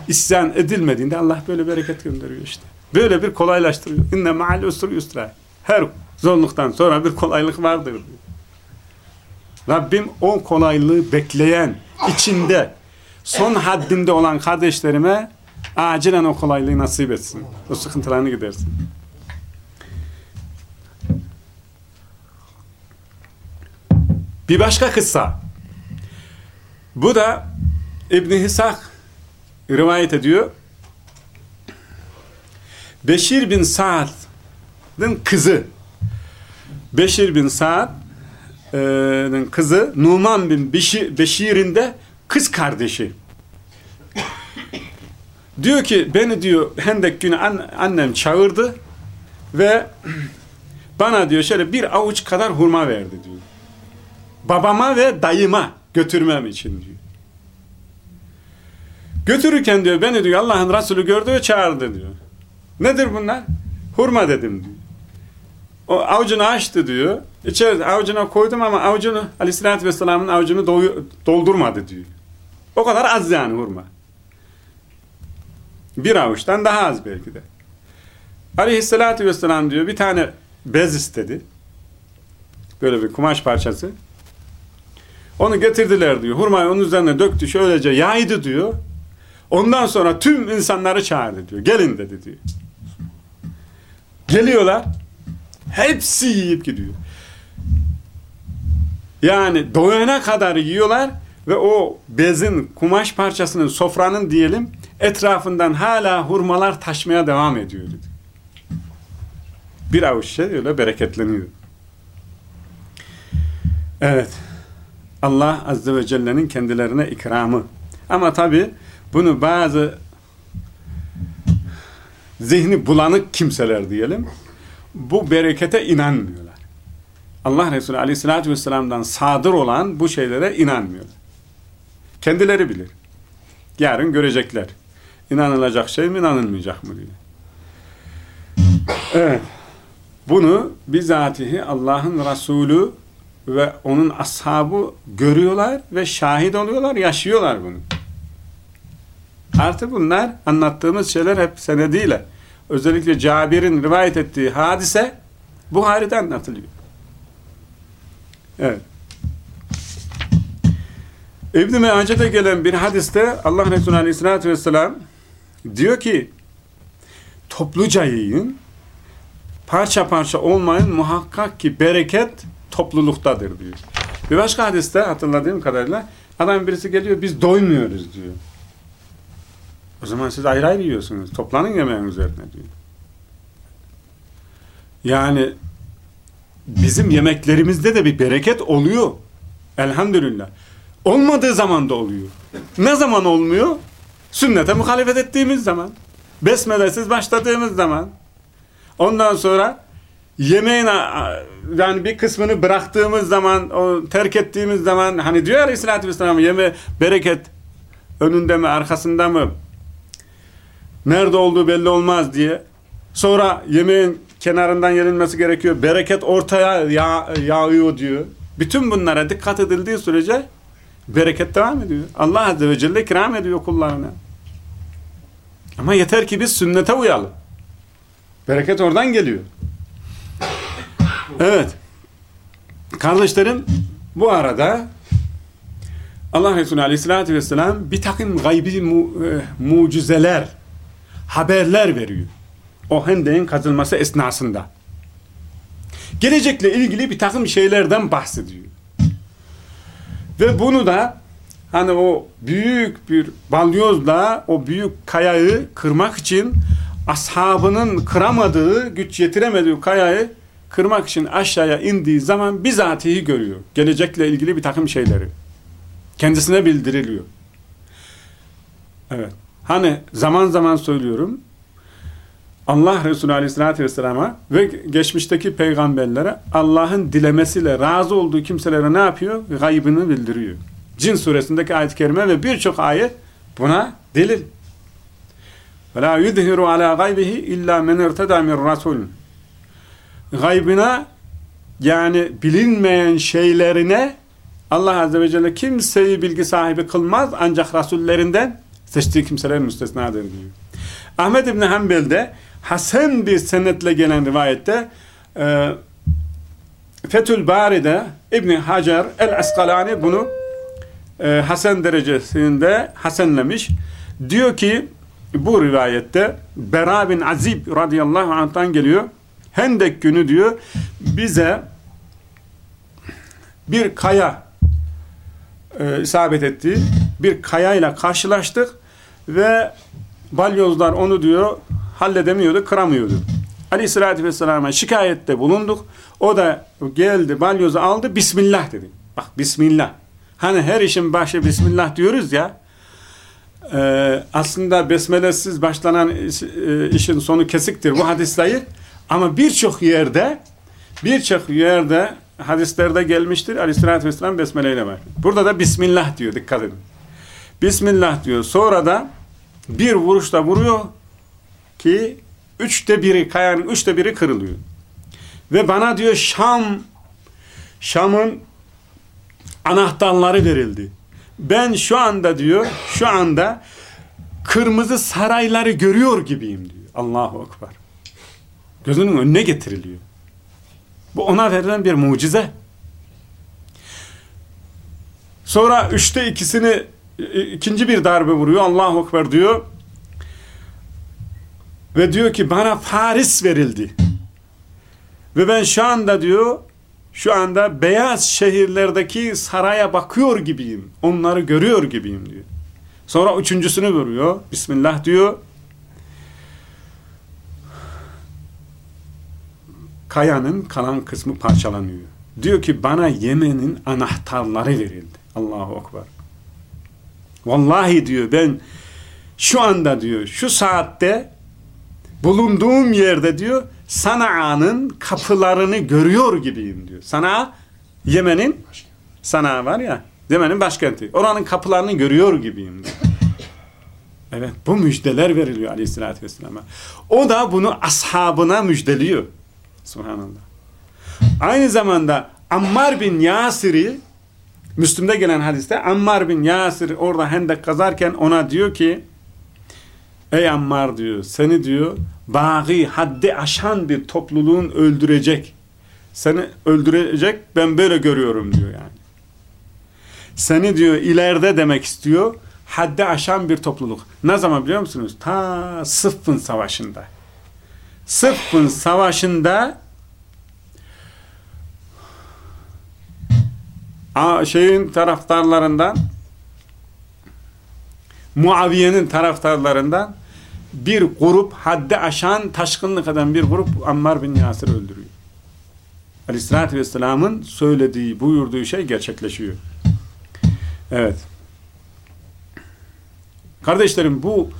isyan edilmediğinde Allah böyle bereket gönderiyor işte. Böyle bir kolaylaştırıyor. İnne ma'al usri yusra. Her zorluktan sonra bir kolaylık vardır. Rabbim o kolaylığı bekleyen, içinde, son haddinde olan kardeşlerime acilen o kolaylığı nasip etsin. O sıkıntılarını gidersin. Bir başka kıssa. Bu da İbn Hisak rivayet ediyor. Beşir bin Sa'd'ın kızı Beşir bin Sa'd'ın kızı Numan bin Beşir'in de kız kardeşi. Diyor ki beni diyor Hendek günü annem çağırdı ve bana diyor şöyle bir avuç kadar hurma verdi diyor. Babama ve dayıma götürmem için diyor. Götürürken diyor beni diyor Allah'ın Resulü gördü çağırdı diyor. Nedir bunlar? Hurma dedim diyor. O avucunu açtı diyor. İçeri avucuna koydum ama avucunu aleyhissalatü vesselamın avucunu doldurmadı diyor. O kadar az yani hurma. Bir avuçtan daha az belki de. Aleyhissalatü vesselam diyor bir tane bez istedi. Böyle bir kumaş parçası. Onu getirdiler diyor. Hurmayı onun üzerine döktü şöylece yaydı diyor. Ondan sonra tüm insanları çağırdı diyor. Gelin dedi diyor. Geliyorlar. Hepsi yiyip gidiyor. Yani doyana kadar yiyorlar ve o bezin, kumaş parçasının, sofranın diyelim etrafından hala hurmalar taşmaya devam ediyor. Bir avuç şey öyle bereketleniyor. Evet. Allah Azze ve Celle'nin kendilerine ikramı. Ama tabi bunu bazı zihni bulanık kimseler diyelim bu berekete inanmıyorlar. Allah Resulü Aleyhisselatü Vesselam'dan sadır olan bu şeylere inanmıyorlar. Kendileri bilir. Yarın görecekler. İnanılacak şey mi inanılmayacak mı diye. Evet. Bunu bizatihi Allah'ın Resulü ve onun ashabı görüyorlar ve şahit oluyorlar, yaşıyorlar bunu. Artı bunlar anlattığımız şeyler hep senediyle. Özellikle Cabir'in rivayet ettiği hadise Buhari'de anlatılıyor. Evet. İbn-i Meace'de gelen bir hadiste Allah Resulü Aleyhisselatü Vesselam diyor ki topluca yiyin parça parça olmayın muhakkak ki bereket topluluktadır diyor. Bir başka hadiste hatırladığım kadarıyla adam birisi geliyor biz doymuyoruz diyor. O zaman siz ayrı ayrı yiyorsunuz. Toplanın yemeğin üzerine diyor. Yani bizim yemeklerimizde de bir bereket oluyor. Elhamdülillah. Olmadığı zaman da oluyor. Ne zaman olmuyor? Sünnete muhalefet ettiğimiz zaman. Besmelesiz başladığımız zaman. Ondan sonra yemeğin yani bir kısmını bıraktığımız zaman, o terk ettiğimiz zaman hani diyor Aleyhisselatü Vesselam yeme bereket önünde mi arkasında mı nerede olduğu belli olmaz diye. Sonra yemeğin kenarından yenilmesi gerekiyor. Bereket ortaya yağ, yağıyor diyor. Bütün bunlara dikkat edildiği sürece bereket devam ediyor. Allah Azze ve Celle ikram ediyor kullarına. Ama yeter ki biz sünnete uyalım. Bereket oradan geliyor. Evet. Kardeşlerim bu arada Allah Resulü Aleyhisselatü Vesselam bir takım gaybi mu, e, mucizeler haberler veriyor. O hendeğin kazılması esnasında. Gelecekle ilgili bir takım şeylerden bahsediyor. Ve bunu da hani o büyük bir balyozla o büyük kayayı kırmak için ashabının kıramadığı, güç yetiremediği kayayı kırmak için aşağıya indiği zaman bizatihi görüyor. Gelecekle ilgili bir takım şeyleri. Kendisine bildiriliyor. Evet. Hani zaman zaman söylüyorum Allah Resulü Aleyhisselatü Vesselam'a ve geçmişteki peygamberlere Allah'ın dilemesiyle razı olduğu kimselere ne yapıyor? Gaybını bildiriyor. Cin suresindeki ayet-i kerime ve birçok ayet buna delil. وَلَا يُدْهِرُ عَلَى غَيْبِهِ اِلَّا مَنْ اِرْتَدَى مِنْ رَسُولٍ Gaybına yani bilinmeyen şeylerine Allah Azze ve Celle kimseyi bilgi sahibi kılmaz ancak Rasullerinden seçtiği kimseler müstesnadır diyor. Ahmet İbni Hanbel'de Hasan bir senetle gelen rivayette e, Fethül Bari'de İbni Hacer el-Askalani bunu e, Hasan derecesinde hasenlemiş. Diyor ki bu rivayette Bera bin Azib radıyallahu anh'tan geliyor. Hendek günü diyor bize bir kaya e, isabet etti. Bir kayayla karşılaştık ve balyozlar onu diyor halledemiyordu, kıramıyordu. Aleyhissalatü vesselam'a şikayette bulunduk. O da geldi, balyozu aldı, Bismillah dedi. Bak Bismillah. Hani her işin başı Bismillah diyoruz ya. E, aslında besmelesiz başlanan e, işin sonu kesiktir. Bu hadis. Ama birçok yerde birçok yerde hadislerde gelmiştir. Aleyhissalatü vesselam besmeleyle var. Burada da Bismillah diyor. Dikkat edin. Bismillah diyor. Sonra da bir vuruşta vuruyor ki üçte biri, kayanın üçte biri kırılıyor. Ve bana diyor Şam Şam'ın anahtarları verildi. Ben şu anda diyor, şu anda kırmızı sarayları görüyor gibiyim diyor. Allahu Ekber. Gözünün önüne getiriliyor. Bu ona verilen bir mucize. Sonra üçte ikisini ikinci bir darbe vuruyor. Allahu Ekber diyor. Ve diyor ki bana Paris verildi. Ve ben şu anda diyor şu anda beyaz şehirlerdeki saraya bakıyor gibiyim. Onları görüyor gibiyim diyor. Sonra üçüncüsünü vuruyor. Bismillah diyor. Kayanın kalan kısmı parçalanıyor. Diyor ki bana Yemen'in anahtarları verildi. Allahu Ekber. Vallahi diyor ben şu anda diyor şu saatte bulunduğum yerde diyor Sana'nın kapılarını görüyor gibiyim diyor. Sana Yemen'in Sana var ya Yemen'in başkenti. Oranın kapılarını görüyor gibiyim diyor. Evet bu müjdeler veriliyor aleyhissalatü vesselam'a. O da bunu ashabına müjdeliyor. Subhanallah. Aynı zamanda Ammar bin Yasir'i Müslüm'de gelen hadiste Ammar bin Yasir orada hendek kazarken ona diyor ki Ey Ammar diyor seni diyor bağı haddi aşan bir topluluğun öldürecek. Seni öldürecek ben böyle görüyorum diyor yani. Seni diyor ileride demek istiyor haddi aşan bir topluluk. Ne zaman biliyor musunuz? Ta Sıffın Savaşı'nda. Sıffın Savaşı'nda şeyin taraftarlarından Muaviye'nin taraftarlarından bir grup haddi aşan taşkınlık eden bir grup Ammar bin Yasir öldürüyor. Aleyhissalatü Vesselam'ın söylediği, buyurduğu şey gerçekleşiyor. Evet. Kardeşlerim bu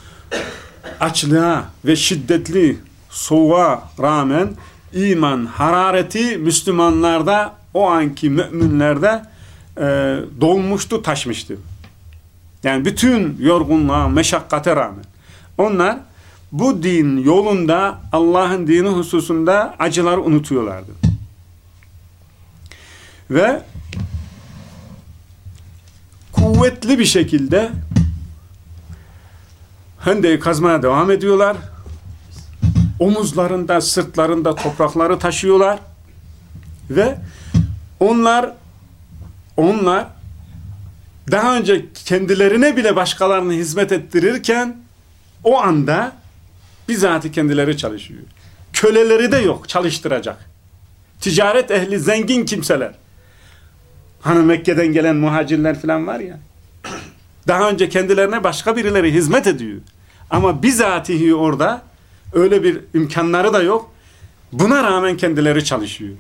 açlığa ve şiddetli soğuğa rağmen iman harareti Müslümanlarda o anki müminlerde e, dolmuştu, taşmıştı. Yani bütün yorgunluğa, meşakkate rağmen. Onlar bu din yolunda Allah'ın dini hususunda acıları unutuyorlardı. Ve kuvvetli bir şekilde hendeyi kazmaya devam ediyorlar. Omuzlarında, sırtlarında toprakları taşıyorlar. Ve onlar onlar daha önce kendilerine bile başkalarını hizmet ettirirken o anda bizatihi kendileri çalışıyor. Köleleri de yok çalıştıracak. Ticaret ehli zengin kimseler. Hani Mekke'den gelen muhacirler falan var ya. Daha önce kendilerine başka birileri hizmet ediyor. Ama bizatihi orada öyle bir imkanları da yok. Buna rağmen kendileri çalışıyor.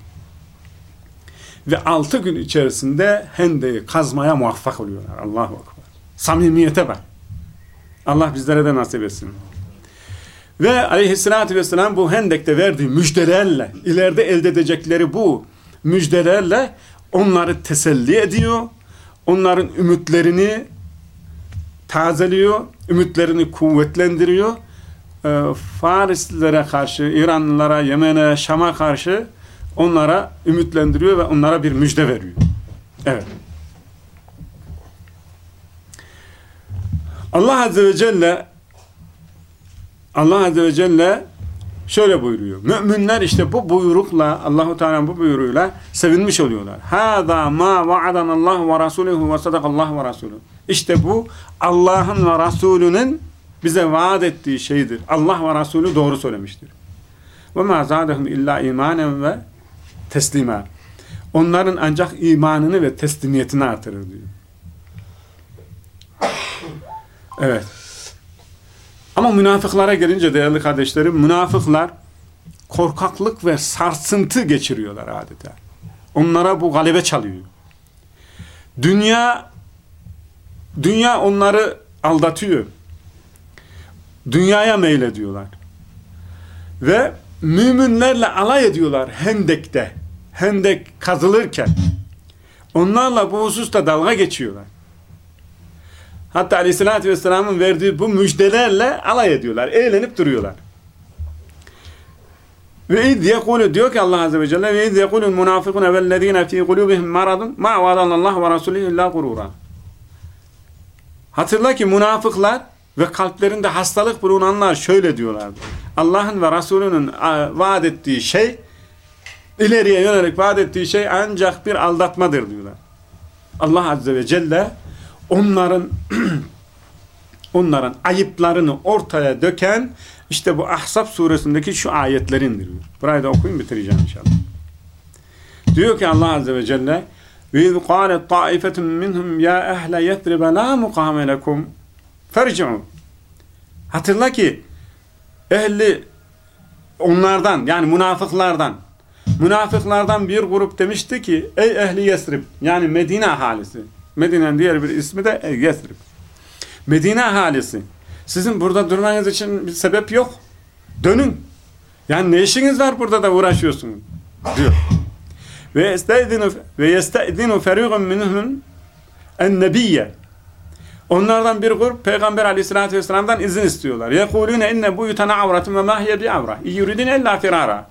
Ve altı gün içerisinde hendeyi kazmaya muvaffak oluyorlar. Allahu Akbar. Samimiyete bak. Allah bizlere de nasip etsin. Ve aleyhissalatü vesselam bu hendekte verdiği müjdelerle, ileride elde edecekleri bu müjdelerle onları teselli ediyor. Onların ümitlerini tazeliyor, ümitlerini kuvvetlendiriyor. E, Farislilere karşı, İranlılara, Yemen'e, Şam'a karşı onlara ümitlendiriyor ve onlara bir müjde veriyor. Evet. Allah Azze ve Celle Allah Azze ve Celle şöyle buyuruyor. Müminler işte bu buyrukla Allahu Teala bu buyruğuyla sevinmiş oluyorlar. Hâzâ mâ va'adan Allah ve rasuluhu ve sadakallah ve rasulü. İşte bu Allah'ın ve Resulünün bize vaat ettiği şeydir. Allah ve Resulü doğru söylemiştir. Ve mâ zâdehum illa imanen ve teslima. onların ancak imanını ve teslimiyetini artırır diyor. Evet. Ama münafıklara gelince değerli kardeşlerim, münafıklar korkaklık ve sarsıntı geçiriyorlar adeta. Onlara bu galebe çalıyor. Dünya dünya onları aldatıyor. Dünyaya meylediyorlar. Ve müminlerle alay ediyorlar Hendek'te. Hendek kazılırken. Onlarla bu hususta dalga geçiyorlar. Hatta aleyhissalatü vesselamın verdiği bu müjdelerle alay ediyorlar. Eğlenip duruyorlar. Ve iz yekulu diyor ki Allah Azze ve Celle ve iz yekulul munafikune vellezine fi kulubihim maradun ma vaadallahu ve rasulih illa gurura. Hatırla ki münafıklar ve kalplerinde hastalık bulunanlar şöyle diyorlardı. Allah'ın ve Resulünün vaat ettiği şey ileriye yönelik vaat ettiği şey ancak bir aldatmadır diyorlar. Allah Azze ve Celle onların onların ayıplarını ortaya döken işte bu Ahzab suresindeki şu ayetlerindir. Burayı da okuyun bitireceğim inşallah. Diyor ki Allah Azze ve Celle وَاِذْ قَالَتْ طَائِفَةٌ مِّنْهُمْ يَا اَهْلَ يَثْرِبَ لَا مُقَامَ لَكُمْ فَرْجِعُوا Hatırla ki ehli onlardan yani münafıklardan münafıklardan bir grup demişti ki ey ehli Yesrib yani Medine ahalisi Medine'nin diğer bir ismi de Yesrib Medine ahalisi sizin burada durmanız için bir sebep yok. Dönün. Yani ne işiniz var burada da uğraşıyorsunuz? Diyor. Ve yestedinu ve yestedinu feriqun minhum en-nebiyye. Onlardan bir grup Peygamber Aleyhisselatü vesselam'dan izin istiyorlar. Yekulune inne buyutana avratun ve mahiye bi avra. Yuridin illa firara.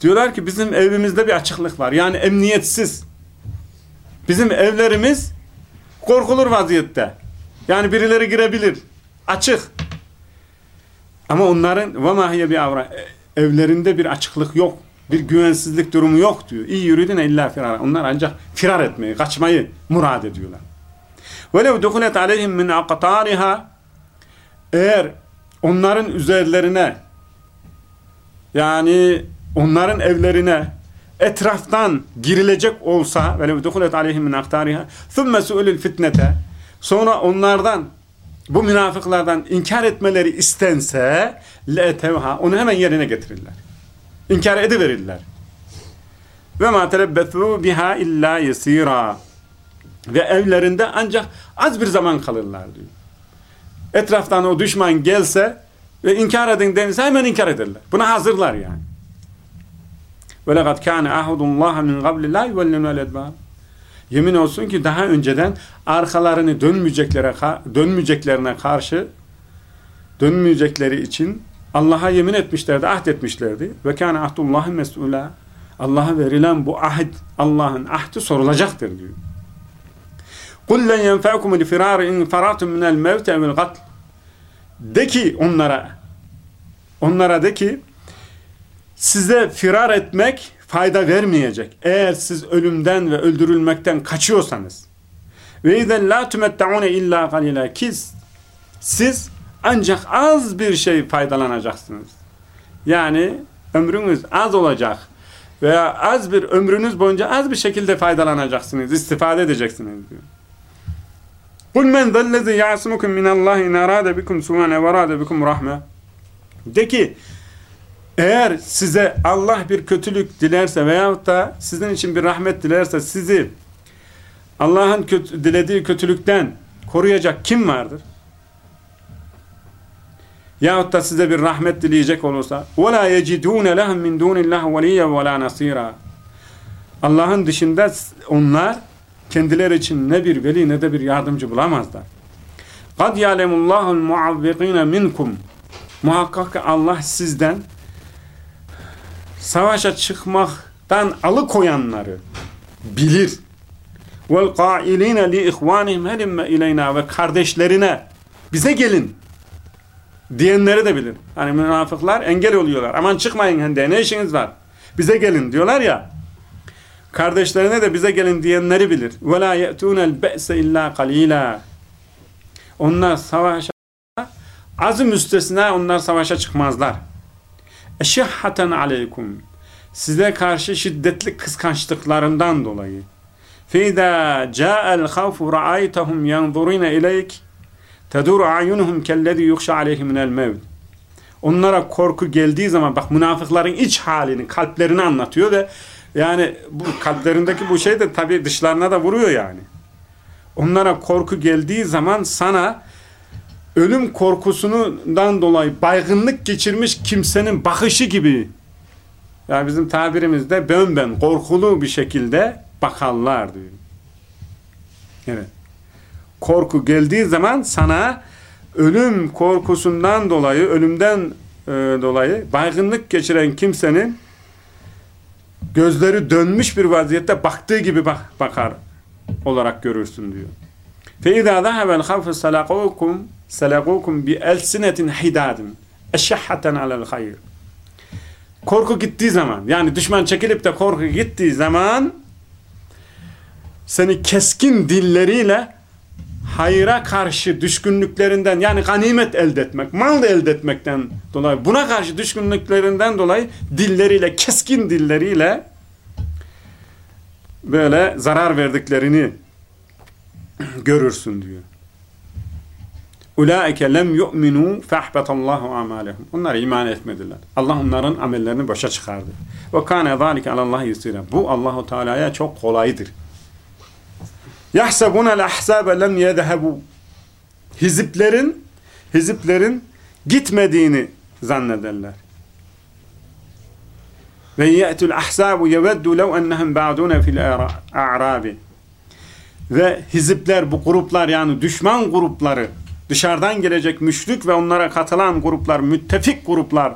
Diyorlar ki bizim evimizde bir açıklık var. Yani emniyetsiz. Bizim evlerimiz korkulur vaziyette. Yani birileri girebilir. Açık. Ama onların ve mahiye bir avra evlerinde bir açıklık yok. Bir güvensizlik durumu yok diyor. İyi yürüdüne illa firar. Onlar ancak firar etmeyi, kaçmayı murad ediyorlar. وَلَوْ دُخُلَتْ عَلَيْهِمْ مِنْ اَقْطَارِهَا Eğer onların üzerlerine yani onların evlerine etraftan girilecek olsa velev duhulet aleyhim min aktariha thumme su'ulul fitnete sonra onlardan bu münafıklardan inkar etmeleri istense le'tevha onu hemen yerine getirirler. İnkar ediverirler. Ve ma telebbethu biha illa yesira ve evlerinde ancak az bir zaman kalırlar diyor. Etraftan o düşman gelse ve inkar edin denilse hemen inkar ederler. Buna hazırlar yani. Ve lekad kâne ahudullah min qabli la yuvellimel edbâr. Yemin olsun ki daha önceden arkalarını dönmeyeceklere dönmeyeceklerine karşı dönmeyecekleri için Allah'a yemin etmişlerdi, ahd etmişlerdi. Ve kâne ahdullahi mes'ûlâ. Allah'a verilen bu ahd, Allah'ın ahdi sorulacaktır diyor. قُلْ لَنْ يَنْفَعُكُمُ الْفِرَارِ اِنْ فَرَاتُمْ مِنَ الْمَوْتِ اَوِ الْقَتْلِ De ki onlara, onlara de ki, size firar etmek fayda vermeyecek. Eğer siz ölümden ve öldürülmekten kaçıyorsanız. Ve izen la tumettaune illa qalila ki siz ancak az bir şey faydalanacaksınız. Yani ömrünüz az olacak veya az bir ömrünüz boyunca az bir şekilde faydalanacaksınız, istifade edeceksiniz diyor. Kul men zellezi ya'sumukum minallahi in arada bikum su'an ve arada bikum rahme. De ki eğer size Allah bir kötülük dilerse veyahut da sizin için bir rahmet dilerse sizi Allah'ın kötü, dilediği kötülükten koruyacak kim vardır? Yahut da size bir rahmet dileyecek olursa وَلَا يَجِدُونَ لَهُمْ مِنْ دُونِ اللّٰهِ وَلِيَّ وَلَا نَصِيرًا Allah'ın dışında onlar kendileri için ne bir veli ne de bir yardımcı bulamazlar. قَدْ يَعْلَمُ اللّٰهُ الْمُعَوِّقِينَ مِنْكُمْ Muhakkak Allah sizden savaşa çıkmaktan alıkoyanları bilir. Vel qailine li ihvanihim helimme ileyna ve kardeşlerine bize gelin diyenleri de bilir. Hani münafıklar engel oluyorlar. Aman çıkmayın hende ne işiniz var? Bize gelin diyorlar ya. Kardeşlerine de bize gelin diyenleri bilir. Ve la ye'tunel be'se illa kalila. Onlar savaşa azı müstesna onlar savaşa çıkmazlar Eşihhaten aleykum. size karşı şiddetli kıskançlıklarından dolayı. فَاِذَا جَاءَ الْخَوْفُ رَعَيْتَهُمْ يَنْظُرِينَ اِلَيْكِ تَدُرُ عَيُنُهُمْ كَالَّذِي يُخْشَ عَلَيْهِ مِنَ الْمَوْتِ Onlara korku geldiği zaman bak münafıkların iç halini, kalplerini anlatıyor ve yani bu kalplerindeki bu şey de tabii dışlarına da vuruyor yani. Onlara korku geldiği zaman sana ölüm korkusundan dolayı baygınlık geçirmiş kimsenin bakışı gibi yani bizim tabirimizde bön ben korkulu bir şekilde bakarlar diyor. Evet. Korku geldiği zaman sana ölüm korkusundan dolayı, ölümden e, dolayı baygınlık geçiren kimsenin gözleri dönmüş bir vaziyette baktığı gibi bak, bakar olarak görürsün diyor. فَاِذَا ذَهَبَ الْخَوْفُ سَلَقُوكُمْ سَلَقُوكُمْ بِأَلْسِنَةٍ حِدَادٍ اَشَّحَّةً عَلَى الْخَيْرِ Korku gittiği zaman, yani düşman çekilip de korku gittiği zaman seni keskin dilleriyle hayra karşı düşkünlüklerinden yani ganimet elde etmek, mal elde etmekten dolayı buna karşı düşkünlüklerinden dolayı dilleriyle, keskin dilleriyle böyle zarar verdiklerini görürsün diyor. Ulaike lem yu'minu fahbetallahu amalehum. Onlar iman etmediler. Allah onların amellerini boşa çıkardı. Ve kana zalike alallahi yusira. Bu Allahu Teala'ya çok kolaydır. Yahsabuna el-ahsabe lem yedhebu. Hiziplerin hiziplerin gitmediğini zannederler. Ve ye'tul ahsabu yeveddu lev ennehum ba'duna fil a'rabi. Ve hizipler bu gruplar yani düşman grupları dışarıdan gelecek müşrik ve onlara katılan gruplar, müttefik gruplar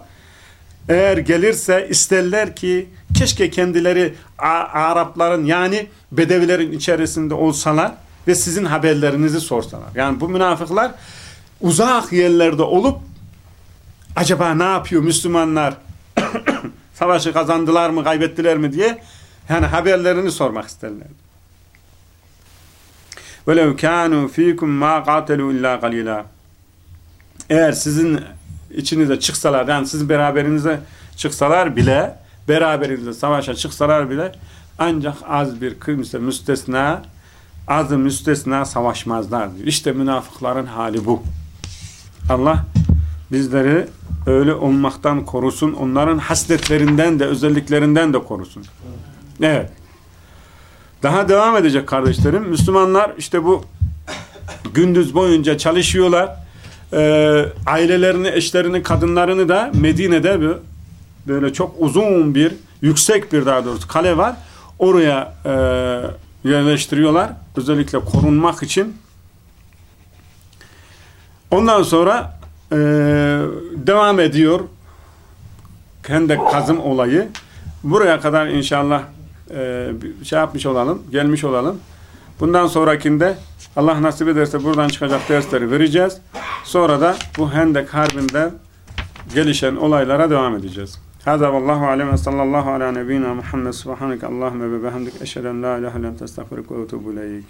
eğer gelirse isterler ki keşke kendileri Arapların yani Bedevilerin içerisinde olsalar ve sizin haberlerinizi sorsalar. Yani bu münafıklar uzak yerlerde olup acaba ne yapıyor Müslümanlar savaşı kazandılar mı kaybettiler mi diye yani haberlerini sormak isterler. وَلَوْ كَانُوا ف۪يكُمْ مَا قَاتَلُوا اِلَّا قَلِيلًا Eğer sizin içinize çıksalar, yani sizin beraberinize çıksalar bile, beraberinizle savaşa çıksalar bile, ancak az bir kimse müstesna, azı müstesna savaşmazlar diyor. İşte münafıkların hali bu. Allah bizleri öyle olmaktan korusun, onların hasletlerinden de, özelliklerinden de korusun. Evet. Daha devam edecek kardeşlerim. Müslümanlar işte bu gündüz boyunca çalışıyorlar. Ee, ailelerini, eşlerini, kadınlarını da Medine'de böyle çok uzun bir, yüksek bir daha doğrusu kale var. Oraya e, yerleştiriyorlar. Özellikle korunmak için. Ondan sonra e, devam ediyor Hendek kazım olayı. Buraya kadar inşallah e, şey yapmış olalım, gelmiş olalım. Bundan sonrakinde Allah nasip ederse buradan çıkacak dersleri vereceğiz. Sonra da bu Hendek Harbi'nden gelişen olaylara devam edeceğiz. Hâzâ vallahu alem sallallahu ala nebiyyina Muhammed subhaneke Allahümme ve behamdik eşheden la ilahe len testağfirik ve ileyk.